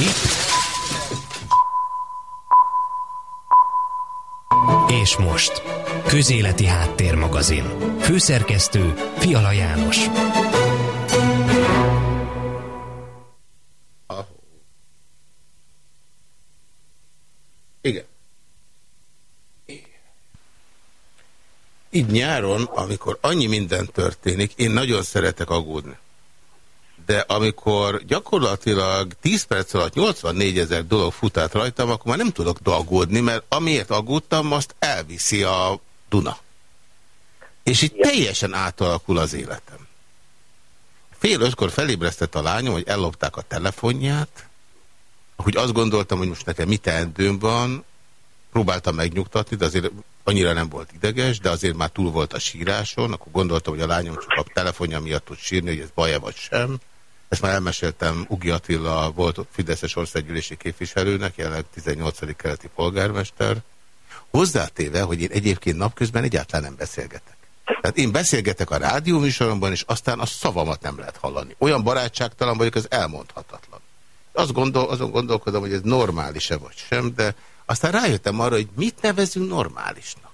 Itt. És most. Közéleti Háttérmagazin. Főszerkesztő Fiala János. Igen. Így nyáron, amikor annyi minden történik, én nagyon szeretek aggódni de amikor gyakorlatilag 10 perc alatt 84 ezer dolog fut át rajtam, akkor már nem tudok aggódni, mert amiért aggódtam, azt elviszi a Duna. És itt teljesen átalakul az életem. Fél ötkor felébresztett a lányom, hogy ellopták a telefonját, hogy azt gondoltam, hogy most nekem mit teendőm van, próbáltam megnyugtatni, de azért annyira nem volt ideges, de azért már túl volt a síráson, akkor gondoltam, hogy a lányom csak a telefonja miatt tud sírni, hogy ez baj vagy sem. Ezt már elmeséltem Ugi Attila, volt Fideszes országgyűlési képviselőnek, jelenleg 18. keleti polgármester. Hozzátéve, hogy én egyébként napközben egyáltalán nem beszélgetek. Tehát én beszélgetek a rádióműsoromban, és aztán a szavamat nem lehet hallani. Olyan barátságtalan vagyok, ez elmondhatatlan. Azt gondol, azon gondolkodom, hogy ez normális-e vagy sem, de aztán rájöttem arra, hogy mit nevezünk normálisnak.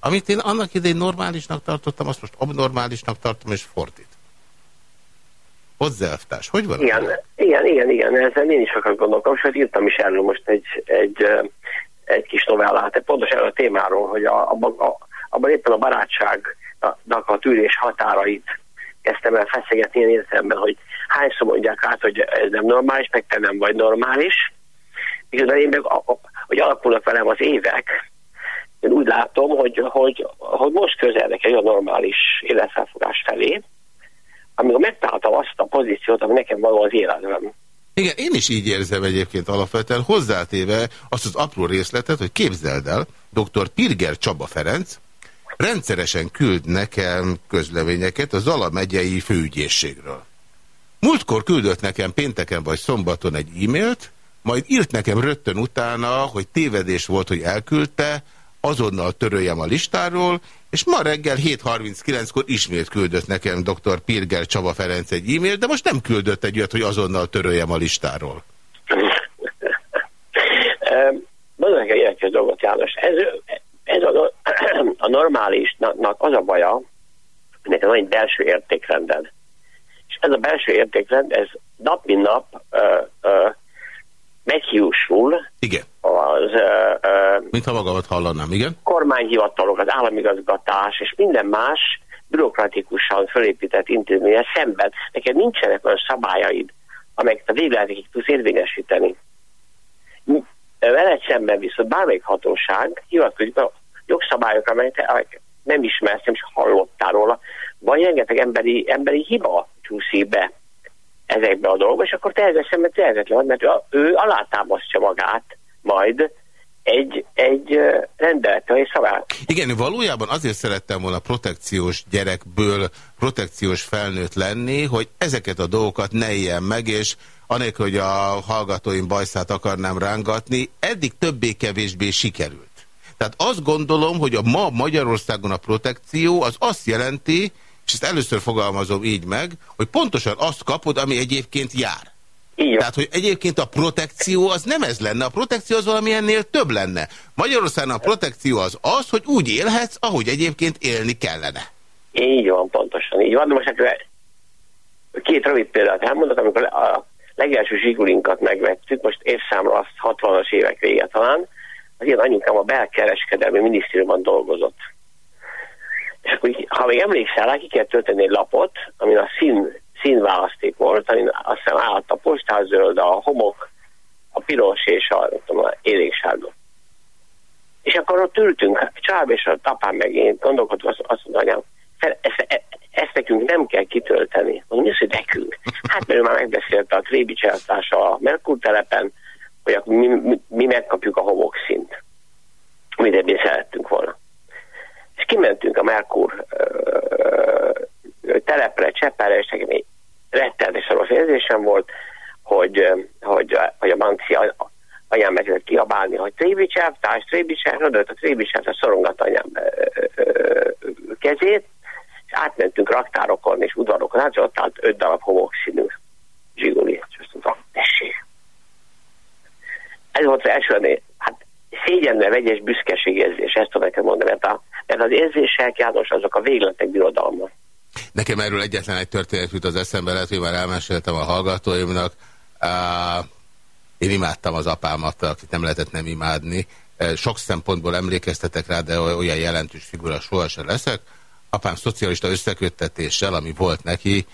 Amit én annak idején normálisnak tartottam, azt most abnormálisnak tartom, és fordít. Hozzáelvtárs, hogy van? Igen, igen, igen, igen, ezzel én is sokat gondoltam, sőt írtam is erről most egy, egy, egy kis novellát, pontosan erről a témáról, hogy a, abban, a, abban éppen a barátságnak a tűrés határait kezdtem el feszegetni ilyen értelemben, hogy hányszor mondják át, hogy ez nem normális, meg te nem vagy normális, miközben én meg, hogy alakulnak velem az évek, én úgy látom, hogy, hogy, hogy most közelnek egy a normális életfelfogás felé, amikor megtaláltam azt a pozíciót, ami nekem való az életben. Igen, én is így érzem egyébként alapvetően, hozzátéve azt az apró részletet, hogy képzeld el, dr. Pirger Csaba Ferenc rendszeresen küld nekem közleményeket az Zala megyei főügyészségről. Múltkor küldött nekem pénteken vagy szombaton egy e-mailt, majd írt nekem rögtön utána, hogy tévedés volt, hogy elküldte, azonnal töröljem a listáról, és ma reggel 7.39-kor ismét küldött nekem dr. Pirger Csaba Ferenc egy e-mail, de most nem küldött egy olyat, hogy azonnal töröljem a listáról. Mondom egy érdekes dolgot, János. Ez, ez a, a normálisnak az a baja, hogy nekem van egy belső értékrended. És ez a belső értékrend, ez nap mint nap ö, ö, meghiúsul. Igen. Az, uh, Mintha magamat hallanám, igen? Kormányhivatalok, az államigazgatás és minden más bürokratikusan felépített intézménye szemben. Neked nincsenek olyan szabályaid, amelyeket a végletekig tudsz érvényesíteni. Veled szemben viszont bármelyik hatóság hivatkozik a jogszabályokra, amelyek nem ismersz, nem is hallottál róla, vagy rengeteg emberi, emberi hiba csúszik be ezekbe a dolgokba, és akkor teljesen, mert tehetetlen, mert ő alátámasztja magát majd egy, egy rendelettel és szavát. Igen, valójában azért szerettem volna protekciós gyerekből protekciós felnőtt lenni, hogy ezeket a dolgokat ne ilyen meg, és anélkül, hogy a hallgatóim bajszát akarnám rángatni, eddig többé-kevésbé sikerült. Tehát azt gondolom, hogy a ma Magyarországon a protekció az azt jelenti, és ezt először fogalmazom így meg, hogy pontosan azt kapod, ami egyébként jár. Igen. Tehát, hogy egyébként a protekció az nem ez lenne, a protekció az valami ennél több lenne. Magyarországon a protekció az az, hogy úgy élhetsz, ahogy egyébként élni kellene. Így van, pontosan. Így van, de most akkor két rövid példát elmondok, amikor a legelső zsigulinkat megvettük, most évszámra azt 60-as évek vége talán, az ilyen anyukám a belkereskedelmi minisztériumban dolgozott. És akkor, ha még emlékszel rá, ki kell tölteni egy lapot, amin a szín, színválaszték volt, amin azt hiszem állt a postázöld, a homok, a piros és a, tudom, a éléksárga. És akkor ott ültünk, a család és a tapám meg én gondolkodva azt, azt mondta, anyám, ezt, e, ezt nekünk nem kell kitölteni. Mondom, mi az, hogy nekünk? Hát mert ő már megbeszélte a Trébi a Merkur telepen, hogy akkor mi, mi, mi megkapjuk a homokszint, amit ebből szerettünk volna és kimentünk a Merkur telepre, Cseppára, és nekem egy rettenetesen rossz érzésem volt, hogy, hogy, hogy a Bankszi anyám meg kiabálni, hogy Trébicsár, társ Trébicsár, oda a Trébicsár, a szorongat anyám kezét, és átmentünk raktárokon és udvarokon, hát ott állt öt darab homokszínű zsiguli, és azt mondta, tessék, ez volt az első, hát szégyenbe vegyes büszkeségérzés, ezt tudom nekem mondani, mert, a, mert az érzések, János, azok a végletek birodalma. Nekem erről egyetlen egy történet jut az eszembe, lehet, hogy már elmeséltem a hallgatóimnak. Uh, én imádtam az apámat, akit nem lehetett nem imádni. Sok szempontból emlékeztetek rá, de olyan jelentős figura sohasem leszek. Apám szocialista összeköttetéssel, ami volt neki,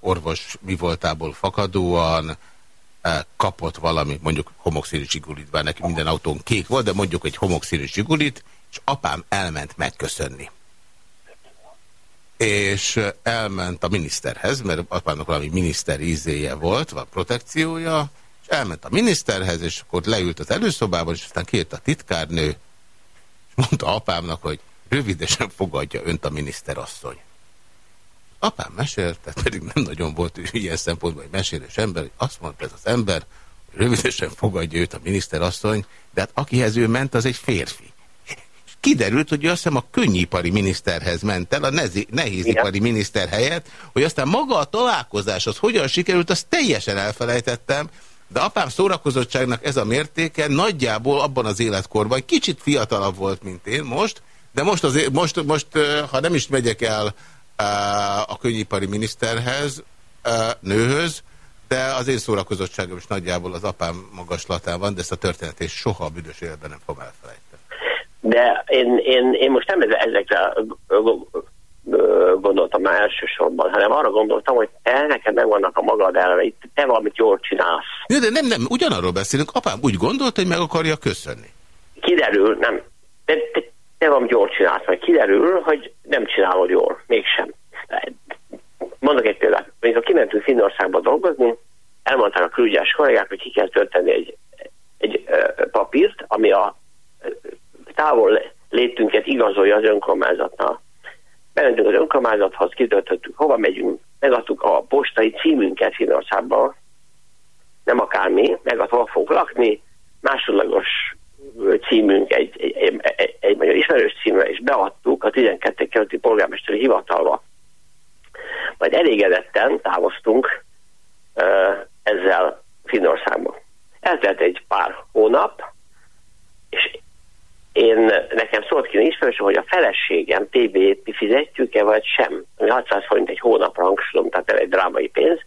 orvos mi voltából fakadóan, kapott valami, mondjuk homokszínű zsigulit, bár neki minden autón kék volt, de mondjuk egy homokszínű zsigulit, és apám elment megköszönni. És elment a miniszterhez, mert apának valami miniszter ízéje volt, vagy protekciója, és elment a miniszterhez, és akkor leült az előszobában, és aztán kért a titkárnő, és mondta apámnak, hogy rövidesen fogadja önt a miniszterasszony. Apám mesélt, tehát pedig nem nagyon volt ilyen szempontból egy mesélős ember, hogy azt mondta ez az ember, hogy rövidesen fogadja őt a miniszterasszony, de hát akihez ő ment, az egy férfi. És kiderült, hogy azt hiszem a könnyipari miniszterhez ment el, a nehézipari Igen. miniszter helyett, hogy aztán maga a találkozás az hogyan sikerült, azt teljesen elfelejtettem, de apám szórakozottságnak ez a mértéke nagyjából abban az életkorban, kicsit fiatalabb volt, mint én most, de most, azért, most, most ha nem is megyek el a könnyipari miniszterhez, nőhöz, de az én szórakozottságom is nagyjából az apám magaslatán van, de ezt a történetet soha a büdös életben nem fogom elfelejteni. De én, én, én most nem ezekre gondoltam már elsősorban, hanem arra gondoltam, hogy te neked megvannak a magad elveit, te valamit jól csinálsz. Ja, de nem, nem, ugyanarról beszélünk. Apám úgy gondolt, hogy meg akarja köszönni. Kiderül, nem. De te, te valamit jól csinálsz, vagy kiderül, hogy nem csinálod jól, mégsem. Mondok egy példát. Amikor kimentünk Finnországba dolgozni, elmondták a külügyes kollégák, hogy ki kell tölteni egy, egy ö, papírt, ami a távol létünket igazolja az önkormányzatnál. Bementünk az önkormányzathoz, kitöltöttük, hova megyünk, megadtuk a postai címünket Finnországban, nem akármi, megadtuk, hova fogunk lakni, másodlagos címünk egy, egy, egy, egy, magyar ismerős címre, és beadtuk a 12 kerületi polgármesteri hivatalba. Majd elégedetten távoztunk ezzel Finnországba. Eltelt egy pár hónap, és én, nekem szólt ki ismerősöm, hogy a feleségem TB-t fizetjük-e, vagy sem. Ami 600 forint egy hónapra hangsúlyom, tehát egy drámai pénz.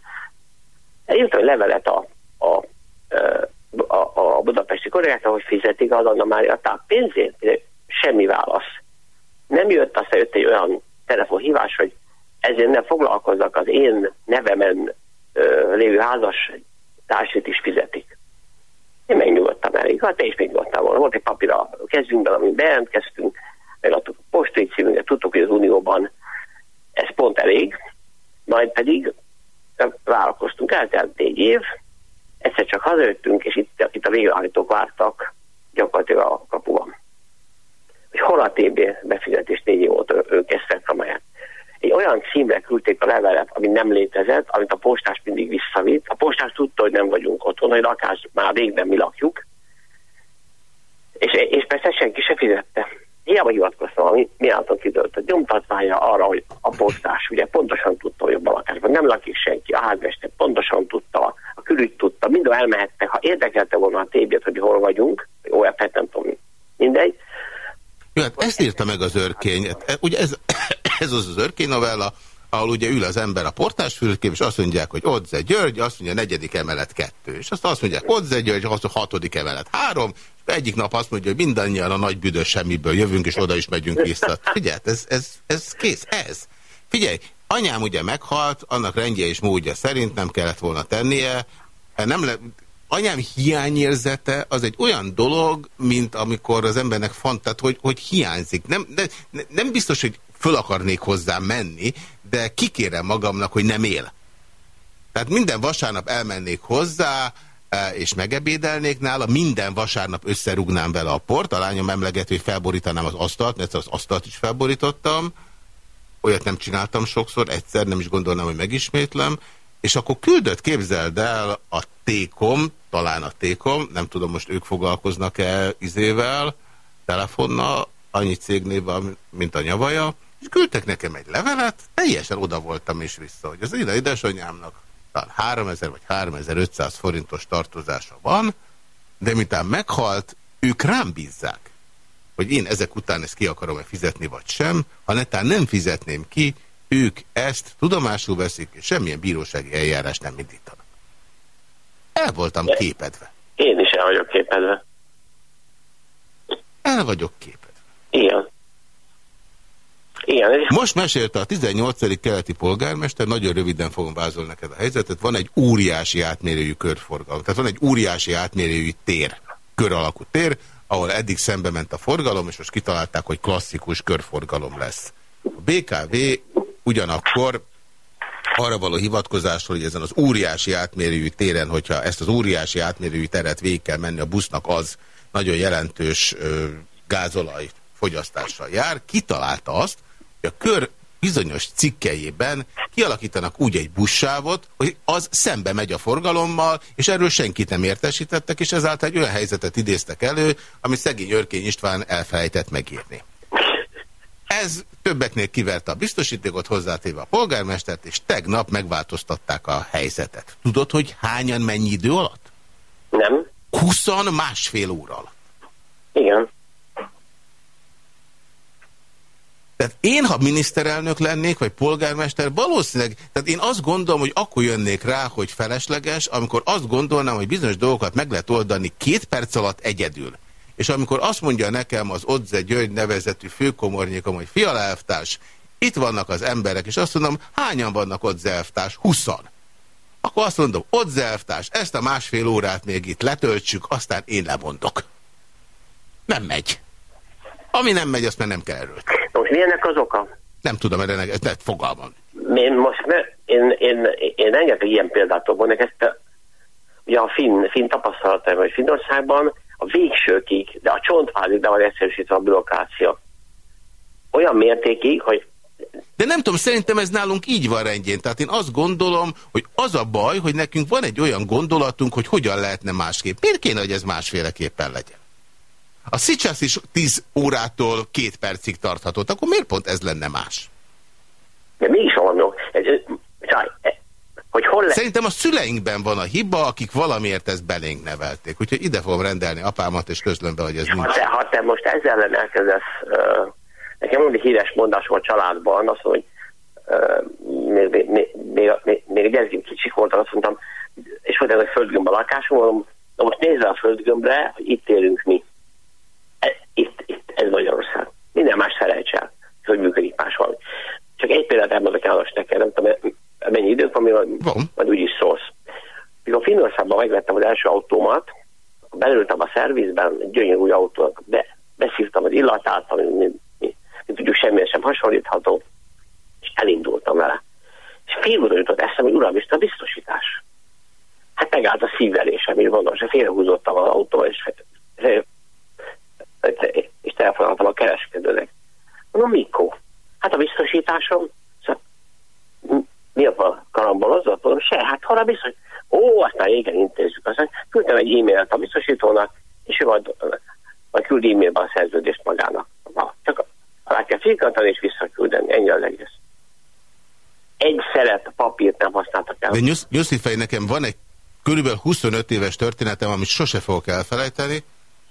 Eljöttem egy levelet a, a, a a, a budapesti kollégákra, hogy fizetik az Anna Mária táp pénzét? Semmi válasz. Nem jött, aztán jött egy olyan telefonhívás, hogy ezért ne foglalkozzak az én nevemen ö, lévő házas társait is fizetik. Én megnyugodtam elég, hát te is megnyugodtál volna. Volt egy papír a kezünkben, amit bejelentkeztünk, megadtuk a postai címünket, tudtuk, hogy az Unióban ez pont elég, majd pedig vállalkoztunk, eltelt egy év, Egyszer csak hazajöttünk, és itt, itt a végrehajtók vártak gyakorlatilag a kapuban. Hogy hol a TB befizetés négy év óta ők ezt amelyet. Egy olyan címre küldték a levelet, ami nem létezett, amit a postás mindig visszavitt. A postás tudta, hogy nem vagyunk otthon, hogy lakás már végben mi lakjuk. És, és persze senki se fizette. Hiába hivatkoztam, ami mi által kidőlt. A nyomtatványa arra, hogy a postás ugye pontosan tudta, hogy a lakásban nem lakik senki, a házmester pontosan tudta, a külügy tudta, minden elmehettek, ha érdekelte volna a tébét, hogy hol vagyunk, olyat hát nem tudom, mindegy. Jó, hát ezt írta meg az örkény. Hát, ugye ez, ez az az örkény novella, ahol ugye ül az ember a portásfülkép, és azt mondják, hogy Odze György, azt mondja, negyedik emelet kettő. És azt azt mondják, Odze György, azt mondja, hatodik emelet három, és egyik nap azt mondja, hogy mindannyian a nagy büdös semmiből jövünk, és oda is megyünk vissza. Figyelj, ez, ez, ez kész, ez. Figyelj, anyám ugye meghalt, annak rendje és módja szerint nem kellett volna tennie, nem le, anyám hiányérzete az egy olyan dolog, mint amikor az embernek fantát, hogy, hogy hiányzik. Nem, de, nem biztos, hogy föl akarnék hozzá menni, de kikérem magamnak, hogy nem él. Tehát minden vasárnap elmennék hozzá, e, és megebédelnék nála, minden vasárnap összerugnám vele a port, a lányom emleget, hogy felborítanám az asztalt, mert az asztalt is felborítottam, olyat nem csináltam sokszor, egyszer nem is gondolnám, hogy megismétlem, és akkor küldött, képzeld el, a Tékom, talán a Tékom, nem tudom, most ők foglalkoznak-e izével, telefonnal, annyi cégnével, mint a nyavaja, és küldtek nekem egy levelet, teljesen oda voltam és vissza, hogy az ide édesanyámnak talán 3000 vagy 3500 forintos tartozása van, de miután meghalt, ők rám bízzák, hogy én ezek után ezt ki akarom-e fizetni, vagy sem. Ha netán nem fizetném ki, ők ezt tudomásul veszik, és semmilyen bírósági eljárás nem indítanak. El voltam képedve. Én is el vagyok képedve. El vagyok képedve. Igen. Igen. Most mesélte a 18. keleti polgármester, nagyon röviden fogom vázolni neked a helyzetet, van egy óriási átmérőjű körforgalom. Tehát van egy óriási átmérőjű tér, kör alakú tér, ahol eddig szembe ment a forgalom, és most kitalálták, hogy klasszikus körforgalom lesz. A BKV ugyanakkor arra való hivatkozásról, hogy ezen az óriási átmérőjű téren, hogyha ezt az óriási átmérőjű teret végig kell menni a busznak, az nagyon jelentős ö, gázolaj fogyasztással jár, kitalálta azt, hogy a kör bizonyos cikkejében kialakítanak úgy egy buszsávot, hogy az szembe megy a forgalommal, és erről senkit nem értesítettek, és ezáltal egy olyan helyzetet idéztek elő, amit szegény Örkény István elfelejtett megírni. Ez többeknél kiverte a biztosítékot, hozzátéve a polgármestert, és tegnap megváltoztatták a helyzetet. Tudod, hogy hányan mennyi idő alatt? Nem. 20 másfél óra alatt. Igen. Tehát én, ha miniszterelnök lennék, vagy polgármester, valószínűleg, tehát én azt gondolom, hogy akkor jönnék rá, hogy felesleges, amikor azt gondolnám, hogy bizonyos dolgokat meg lehet oldani két perc alatt egyedül. És amikor azt mondja nekem az Odze György nevezetű főkomornyékom, hogy fiala elvtárs, itt vannak az emberek, és azt mondom, hányan vannak Odze elvtárs? Huszan. Akkor azt mondom, Odze elvtárs, ezt a másfél órát még itt letöltsük, aztán én lemondok. Nem megy. Ami nem megy, azt már nem kell erről. Most mi ennek az oka? Nem tudom, erre ne, ne fogalmam. Én most ne, én, én, én rengeteg ilyen példát tudom ezt a, ugye a finn, finn tapasztalatom, hogy Finnországban a végsőkig, de a csontválig de van egyszerűsítve a bürokrácia. Olyan mértékig, hogy de nem tudom, szerintem ez nálunk így van rendjén. Tehát én azt gondolom, hogy az a baj, hogy nekünk van egy olyan gondolatunk, hogy hogyan lehetne másképp. Miért kéne, hogy ez másféleképpen legyen? A Szicsász is 10 órától két percig tarthatott, akkor miért pont ez lenne más? De mi is van, ez, hogy hol lesz? Szerintem a szüleinkben van a hiba, akik valamiért ezt belénk nevelték. Úgyhogy ide fogom rendelni apámat, és közlöm be, hogy ez nincs. Ha te, ha te most ezzel ellen elkezdesz, uh, nekem mondja híres mondás volt családban, azt hogy uh, még, még, még, még, még egy kicsik voltak, azt mondtam, és volt ez a földgömb a lakásom, mondom, na most nézze a földgömbre, hogy itt élünk mi. E, itt, itt, ez Magyarország. Minden más felejts el, hogy működik máshol. Csak egy példát elmondok János neked, nem tudom, mennyi idők van, van. majd úgy is szólsz. Mikor Finnországban megvettem az első autómat, belültem a szervizben, gyönyörű új autónak, be, beszívtam az illatát, ami mi, mi, mi tudjuk semmilyen sem hasonlítható, és elindultam vele. És fél óra jutott eszem, hogy uram, a biztosítás. Hát megállt a szívvelésem, így mondom, és félhúzottam az autó, és, és telefonáltam a kereskedőnek. Mondom, mikor? Hát a biztosításom mi a karambolozott? Mondom, se, hát arra biztos. Ó, aztán igen, intézzük. Aztán küldtem egy e-mailt a biztosítónak, és ő majd, majd küld e-mailbe a szerződést magának. Na, csak alá kell fikantani és visszaküldeni. Ennyi az egész. Egy szeret papírt nem használtak el. De Nyuszi Fej, nekem van egy körülbelül 25 éves történetem, amit sose fogok elfelejteni.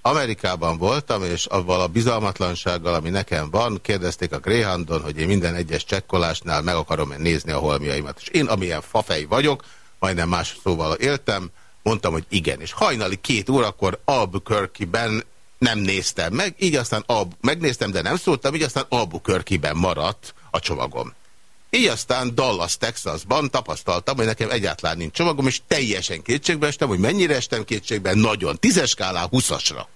Amerikában voltam, és avval a bizalmatlansággal, ami nekem van, kérdezték a Greyhoundon, hogy én minden egyes csekkolásnál meg akarom -e nézni a holmiaimat. És én, amilyen fafej vagyok, majdnem más szóval éltem, mondtam, hogy igen. És hajnali két órakor Albuquerque-ben nem néztem meg, így aztán Albu megnéztem, de nem szóltam, így aztán Albuquerque-ben maradt a csomagom. Így aztán Dallas, Texasban tapasztaltam, hogy nekem egyáltalán nincs csomagom, és teljesen kétségbe estem, hogy mennyire estem kétségbe, nagyon. Tízes skálán húszasra.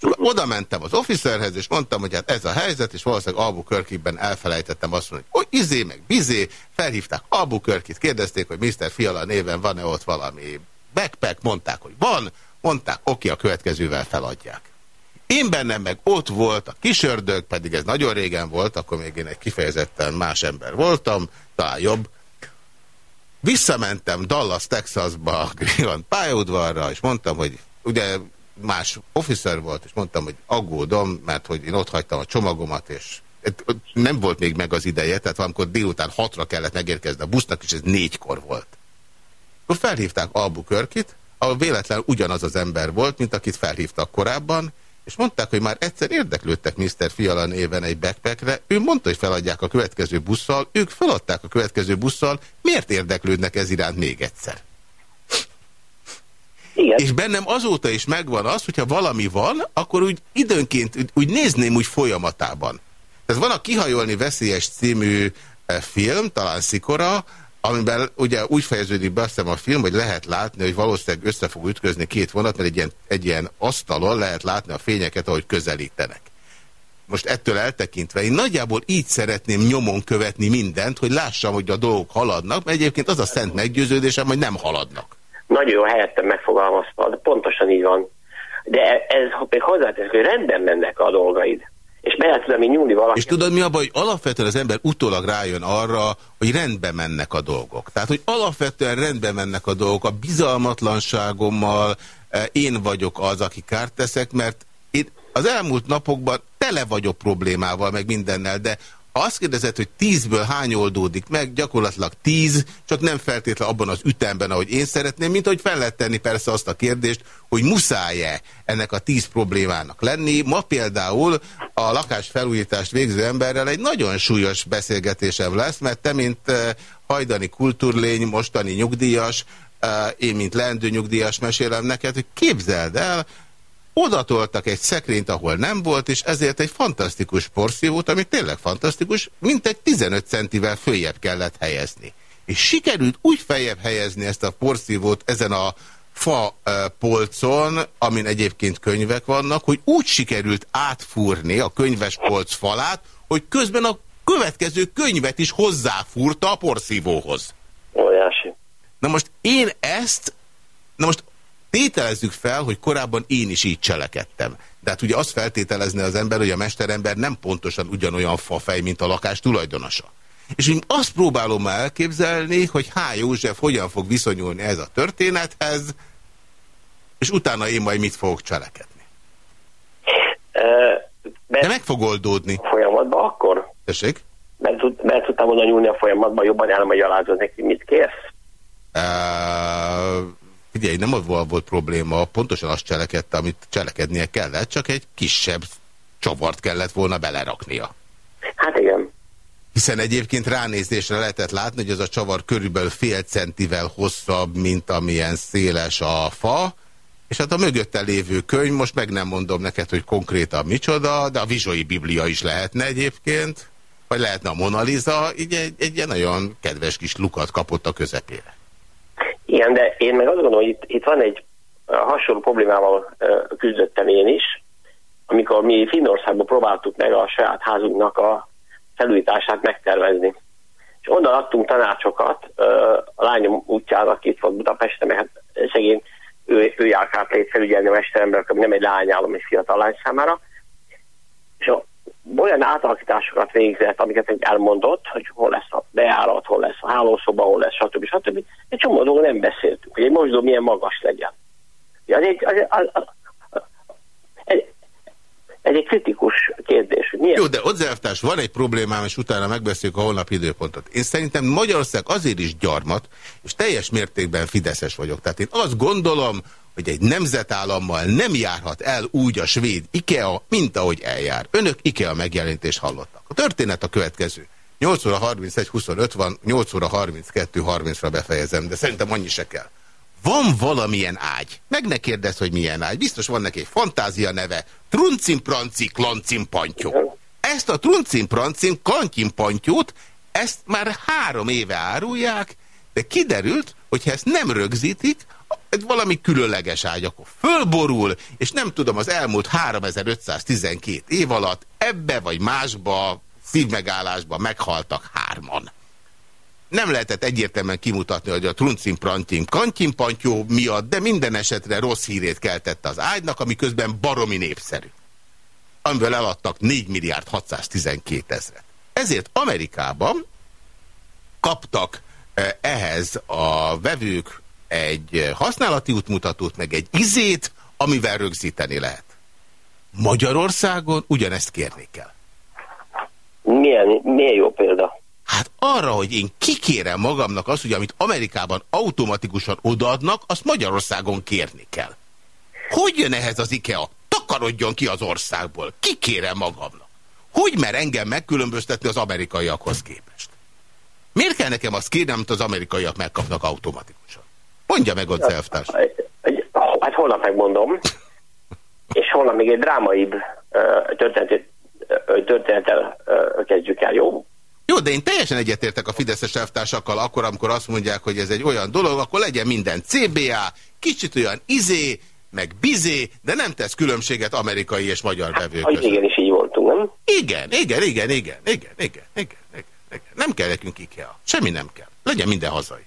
Oda mentem az officerhez, és mondtam, hogy hát ez a helyzet, és valószínűleg Albuquerque-ben elfelejtettem azt mondani, hogy izé meg bizé, felhívták Albuquerque-t, kérdezték, hogy Mr. Fiala néven van-e ott valami backpack, mondták, hogy van, mondták, oké, a következővel feladják. Én bennem meg ott volt a kisördög, pedig ez nagyon régen volt, akkor még én egy kifejezetten más ember voltam, talán jobb. Visszamentem Dallas, Texasba a Greenland pályaudvarra, és mondtam, hogy ugye más officer volt, és mondtam, hogy aggódom, mert hogy én ott hagytam a csomagomat, és nem volt még meg az ideje, tehát valamikor délután hatra kellett megérkezni a busznak, és ez négykor volt. Akkor felhívták Albuquerque-t, ahol véletlenül ugyanaz az ember volt, mint akit felhívtak korábban, és mondták, hogy már egyszer érdeklődtek Mr. Fiala néven egy backpackre, ő mondta, hogy feladják a következő busszal, ők feladták a következő busszal, miért érdeklődnek ez iránt még egyszer? Igen. És bennem azóta is megvan az, hogyha valami van, akkor úgy időnként úgy nézném úgy folyamatában. Tehát van a Kihajolni veszélyes című eh, film, talán Szikora, amiben ugye úgy fejeződik be azt a film, hogy lehet látni, hogy valószínűleg össze fog ütközni két vonat, mert egy ilyen, egy ilyen asztalon lehet látni a fényeket, ahogy közelítenek. Most ettől eltekintve én nagyjából így szeretném nyomon követni mindent, hogy lássam, hogy a dolgok haladnak, mert egyébként az a szent meggyőződésem, hogy nem haladnak. Nagyon jó helyettem megfogalmazta, de pontosan így van. De ez, ha még hozzátesz, hogy rendben mennek a dolgaid és be tudom én nyúlni valaki. És tudod mi abban, hogy alapvetően az ember utólag rájön arra, hogy rendben mennek a dolgok. Tehát, hogy alapvetően rendben mennek a dolgok, a bizalmatlanságommal eh, én vagyok az, aki kárt teszek, mert én az elmúlt napokban tele vagyok problémával, meg mindennel, de ha azt kérdezed, hogy tízből hány oldódik meg, gyakorlatilag tíz, csak nem feltétlenül abban az ütemben, ahogy én szeretném, mint hogy fel lehet tenni persze azt a kérdést, hogy muszáj-e ennek a tíz problémának lenni. Ma például a lakásfelújítást végző emberrel egy nagyon súlyos beszélgetésem lesz, mert te, mint eh, hajdani kultúrlény, mostani nyugdíjas, eh, én, mint leendő nyugdíjas mesélem neked, hogy képzeld el, oda toltak egy szekrényt, ahol nem volt, és ezért egy fantasztikus porszívót, ami tényleg fantasztikus, mint egy 15 centivel följebb kellett helyezni. És sikerült úgy feljebb helyezni ezt a porszívót ezen a fa polcon, amin egyébként könyvek vannak, hogy úgy sikerült átfúrni a könyves polc falát, hogy közben a következő könyvet is hozzáfúrta a porszívóhoz. Óriási. Na most én ezt, na most Tételezzük fel, hogy korábban én is így cselekedtem. De hát ugye azt feltételezne az ember, hogy a mesterember nem pontosan ugyanolyan fafej, mint a lakás tulajdonosa. És én azt próbálom elképzelni, hogy H. József hogyan fog viszonyulni ez a történethez, és utána én majd mit fogok cselekedni. De meg fog oldódni. Folyamatban akkor? Tessék? Mert, mert tudtam volna nyúlni a folyamatban, jobban elmagyarázni neki, mit kérsz? Figyelj, nem volt, volt probléma, pontosan azt cselekedte, amit cselekednie kellett, csak egy kisebb csavart kellett volna beleraknia. Hát igen. Hiszen egyébként ránézésre lehetett látni, hogy ez a csavar körülbelül fél centivel hosszabb, mint amilyen széles a fa, és hát a mögötte lévő könyv, most meg nem mondom neked, hogy konkrétan micsoda, de a Vizsói Biblia is lehetne egyébként, vagy lehetne a Mona Lisa, így egy, egy ilyen nagyon kedves kis lukat kapott a közepére. Igen, de én meg azt gondolom, hogy itt, itt van egy hasonló problémával küzdöttem én is, amikor mi Finnországban próbáltuk meg a saját házunknak a felújítását megtervezni. És onnan adtunk tanácsokat a lányom útjának itt volt Budapesten, mert hát szegény ő, ő járkárt felügyelni a mesterember, nem egy lányállam, és fiatal lány számára. És olyan átalakításokat végzett, amiket egy elmondott, hogy hol lesz a bejárat, hol lesz a hálószoba, hol lesz, stb. stb. Egy csomó dolgot nem beszéltünk, hogy egy mosdó milyen magas legyen. Az egy, az, az, az, ez, ez egy kritikus kérdés. Milyen? Jó, de Odzelvtárs, van egy problémám, és utána megbeszéljük a holnap időpontot. Én szerintem Magyarország azért is gyarmat, és teljes mértékben fideszes vagyok. Tehát én azt gondolom, hogy egy nemzetállammal nem járhat el úgy a svéd IKEA, mint ahogy eljár. Önök IKEA megjelenítést hallottak. A történet a következő. 8 óra 31, 25 van, 8 óra 32, 30-ra befejezem, de szerintem annyi se kell. Van valamilyen ágy. Meg ne kérdezz, hogy milyen ágy. Biztos van neki egy fantázia neve. Truncim-pranci klancim-pantyó. Ezt a truncim-prancim klancim-pantyót, ezt már három éve árulják, de kiderült, hogy ha ezt nem rögzítik, valami különleges ágy, akkor fölborul, és nem tudom, az elmúlt 3512 év alatt ebbe vagy másba, szívmegállásba meghaltak hárman. Nem lehetett egyértelműen kimutatni, hogy a truncim prantim kantyimpantyó miatt, de minden esetre rossz hírét keltette az ágynak, ami közben baromi népszerű. Amiből eladtak 4 milliárd 612 ezret. Ezért Amerikában kaptak eh, ehhez a vevők egy használati útmutatót, meg egy izét, amivel rögzíteni lehet. Magyarországon ugyanezt kérni kell. Milyen, milyen jó példa? Hát arra, hogy én kikérem magamnak azt, hogy amit Amerikában automatikusan odaadnak, azt Magyarországon kérni kell. Hogy jön ehhez az IKEA? Takarodjon ki az országból. Kikérem magamnak. Hogy mer engem megkülönböztetni az amerikaiakhoz képest? Miért kell nekem azt kérnem, amit az amerikaiak megkapnak automatikusan? Mondja meg ott, elvtárs. Hát holnap megmondom. És holnap még egy drámaibb történetet, történettel kezdjük el, jó? Jó, de én teljesen egyetértek a Fideszes elvtársakkal akkor, amikor azt mondják, hogy ez egy olyan dolog, akkor legyen minden CBA, kicsit olyan izé, meg bizé, de nem tesz különbséget amerikai és magyar bevő hát, között. Igen, is így voltunk, nem? Igen, igen, igen, igen, igen, igen, igen, igen. Nem kell nekünk IKEA. Semmi nem kell. Legyen minden hazai.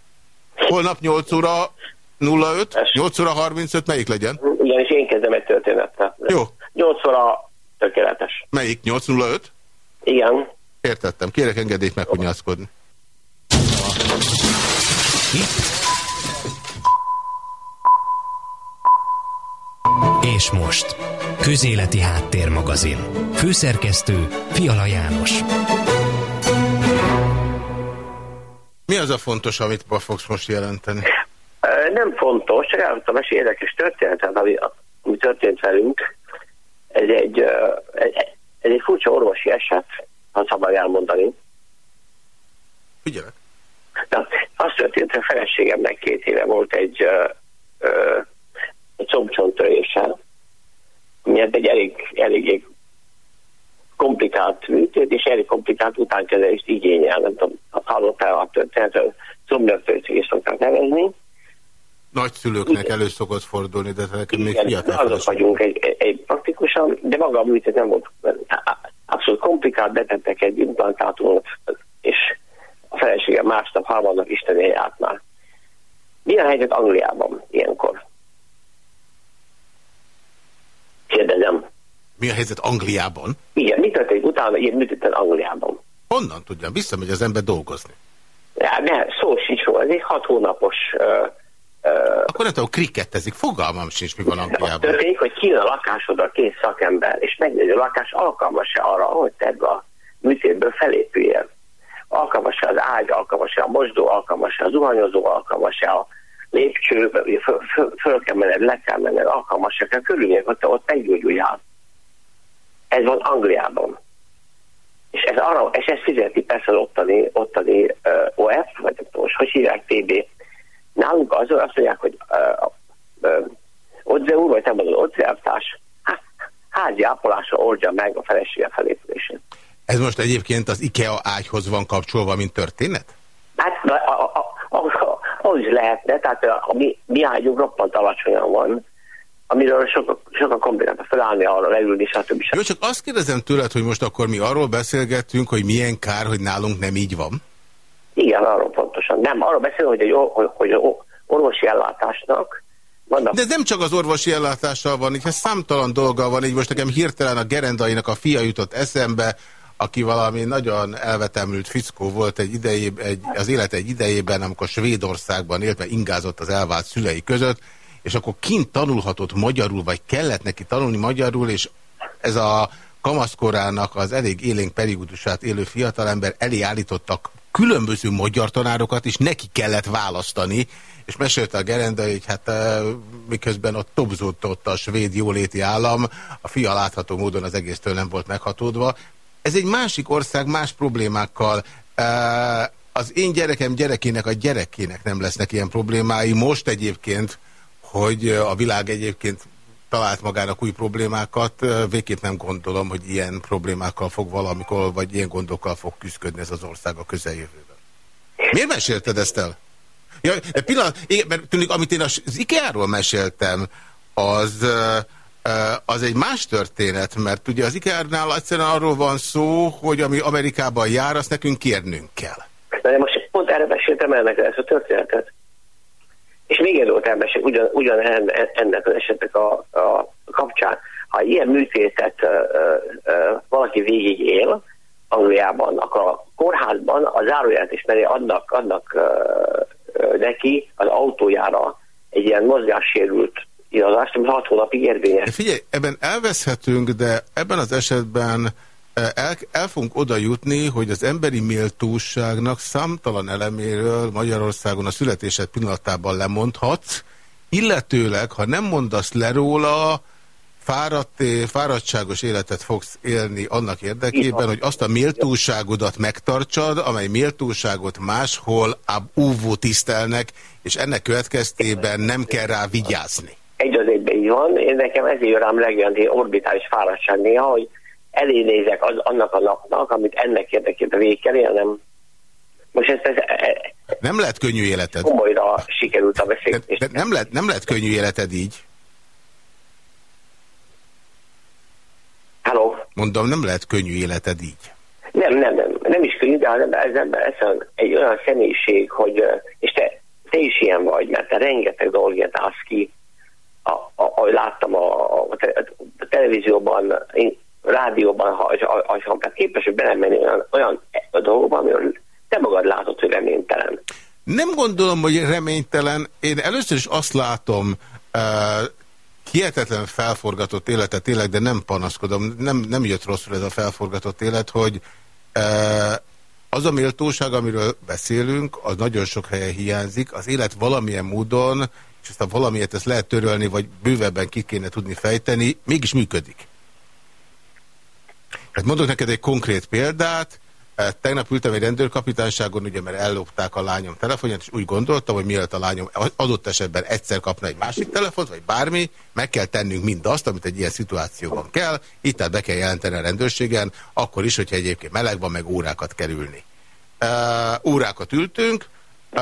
Holnap 8 óra 05, 8 óra 35, melyik legyen? Ugyanis én kezdem egy történettel. Jó. 8 óra tökéletes. Melyik? 805? Igen. Értettem. Kérek engedélyt meghunyászkodni. És most. Közéleti Háttérmagazin. Főszerkesztő Fiala János. Mi az a fontos, amit ma fogsz most jelenteni? Nem fontos, csak elmondtam egy érdekes történetet, ami, ami történt velünk. Ez egy, egy, ez egy furcsa orvosi eset, ha szabad elmondani. Figyelek. Na, az történt, hogy a feleségemnek két éve volt egy, uh, egy combcsontörése, ami egy elég, elég komplikált műtét, és elég komplikált utánkezelést igényel. Nem tudom, hallottál a történetet, is szokták nevezni. Nagyszülőknek elő szokott fordulni, de nekem még fiatal azok vagyunk egy, egy, praktikusan, de maga a műtét nem volt abszolút komplikált, betettek egy implantátumot, és a feleségem másnap, harmadnap isteni járt már. Mi a helyzet Angliában ilyenkor? Kérdezem. Mi a helyzet Angliában? Igen, mi történik utána ilyen műtéten Angliában? Honnan tudjam? Visszamegy az ember dolgozni. Ja, ne, szó sincs róla, ez egy hat hónapos uh, akkor nem tudom, krikettezik, fogalmam sincs, mi van Angliában. Történik, hogy kín a lakásodra két szakember, és megnézi, a lakás alkalmas-e arra, hogy te a műtétből felépüljél. Alkalmas-e az ágy, alkalmas-e a mosdó, alkalmas-e a zuhanyozó, alkalmas-e a lépcső, föl, föl, föl kell menned, le kell menned, alkalmas-e körülmények, hogy te ott meggyógyuljál. Ez van Angliában. És ez, arra, és ez fizeti persze ottani, ottani uh, OF, vagy most, hogy hívják TB Nálunk az, azt mondják, hogy Odze úr, vagy te mondod, Odze elvtárs, házi ápolásra oldja meg a felesége felépülését. Ez most egyébként az IKEA ágyhoz van kapcsolva, mint történet? Hát az is lehetne, tehát a mi, mi ágyunk roppant alacsonyan van, amiről sokan, sokan kombináltak felállni arra, leülni, stb. Jó, csak azt kérdezem tőled, hogy most akkor mi arról beszélgettünk, hogy milyen kár, hogy nálunk nem így van? Igen, arról pontosan. Nem, arról beszél, hogy egy hogy, hogy orvosi ellátásnak vannak... De nem csak az orvosi ellátással van, így számtalan dolga van, így most nekem hirtelen a gerendainak a fia jutott eszembe, aki valami nagyon elvetemült fickó volt egy idejé, egy, az élet egy idejében, amikor Svédországban élt, mert ingázott az elvált szülei között, és akkor kint tanulhatott magyarul, vagy kellett neki tanulni magyarul, és ez a kamaszkorának az elég élénk perigutusát élő fiatalember elé állítottak különböző magyar tanárokat, és neki kellett választani, és mesélte a Gerenda, hogy hát miközben ott tobzott ott a svéd jóléti állam, a fia látható módon az egésztől nem volt meghatódva. Ez egy másik ország más problémákkal. Az én gyerekem gyerekének a gyerekének nem lesznek ilyen problémái. Most egyébként, hogy a világ egyébként talált magának új problémákat, végképp nem gondolom, hogy ilyen problémákkal fog valamikor, vagy ilyen gondokkal fog küzdködni ez az ország a közeljövőben. Miért mesélted ezt el? Ja, de pillanat, igen, mert tűnik, amit én az IKEA-ról meséltem, az, az egy más történet, mert ugye az IKEA-nál egyszerűen arról van szó, hogy ami Amerikában jár, azt nekünk kérnünk kell. De most pont erre meséltem el neked ezt a történetet. És még egy dolgot elmesél, ugyan, ugyan ennek az esetnek a, a kapcsán. Ha ilyen műtétet valaki végig él Angliában, akkor a kórházban a zárójelet is mert adnak, adnak neki az autójára egy ilyen mozgássérült igazást, ami hat hónapig érvényes. Figyelj, ebben elveszhetünk, de ebben az esetben el, el fogunk oda jutni, hogy az emberi méltóságnak számtalan eleméről Magyarországon a születésed pillanatában lemondhatsz, illetőleg, ha nem mondasz le róla, fáradt, fáradtságos életet fogsz élni annak érdekében, hogy azt a méltóságodat megtartsad, amely méltóságot máshol úvó tisztelnek, és ennek következtében nem kell rá vigyázni. Egy az egyben így van, én nekem ezért rám legjön orbitális fáradtság néha, hogy elé nézek az, annak a napnak, amit ennek érdekében végig kell élnem. Most ezt, ez, e, nem lehet könnyű életed. Komolyra sikerült a beszélgetés. De, de nem, lehet, nem lehet könnyű életed így. Hello. Mondom, nem lehet könnyű életed így. Nem, nem, nem, nem is könnyű, de ez, ez, ez egy olyan személyiség, hogy, és te, te is ilyen vagy, mert te rengeteg dolgot állsz ki, ahogy láttam a, a, a televízióban, én rádióban, ha, ha, ha, ha képes belemenni olyan, olyan dolgokba, amiről te magad látod, hogy reménytelen. Nem gondolom, hogy reménytelen. Én először is azt látom, uh, hihetetlen felforgatott életet élek, de nem panaszkodom, nem, nem jött rosszul ez a felforgatott élet, hogy uh, az a méltóság, amiről beszélünk, az nagyon sok helyen hiányzik. Az élet valamilyen módon, és ezt a valamiért ezt lehet törölni, vagy bővebben ki kéne tudni fejteni, mégis működik. Hát mondok neked egy konkrét példát. Tegnap ültem egy rendőrkapitányságon, ugye, mert ellopták a lányom telefonját, és úgy gondoltam, hogy mielőtt a lányom adott esetben egyszer kapna egy másik telefont, vagy bármi, meg kell tennünk mindazt, amit egy ilyen szituációban kell. Itt be kell jelenteni a rendőrségen, akkor is, hogyha egyébként meleg van, meg órákat kerülni. Uh, órákat ültünk, uh,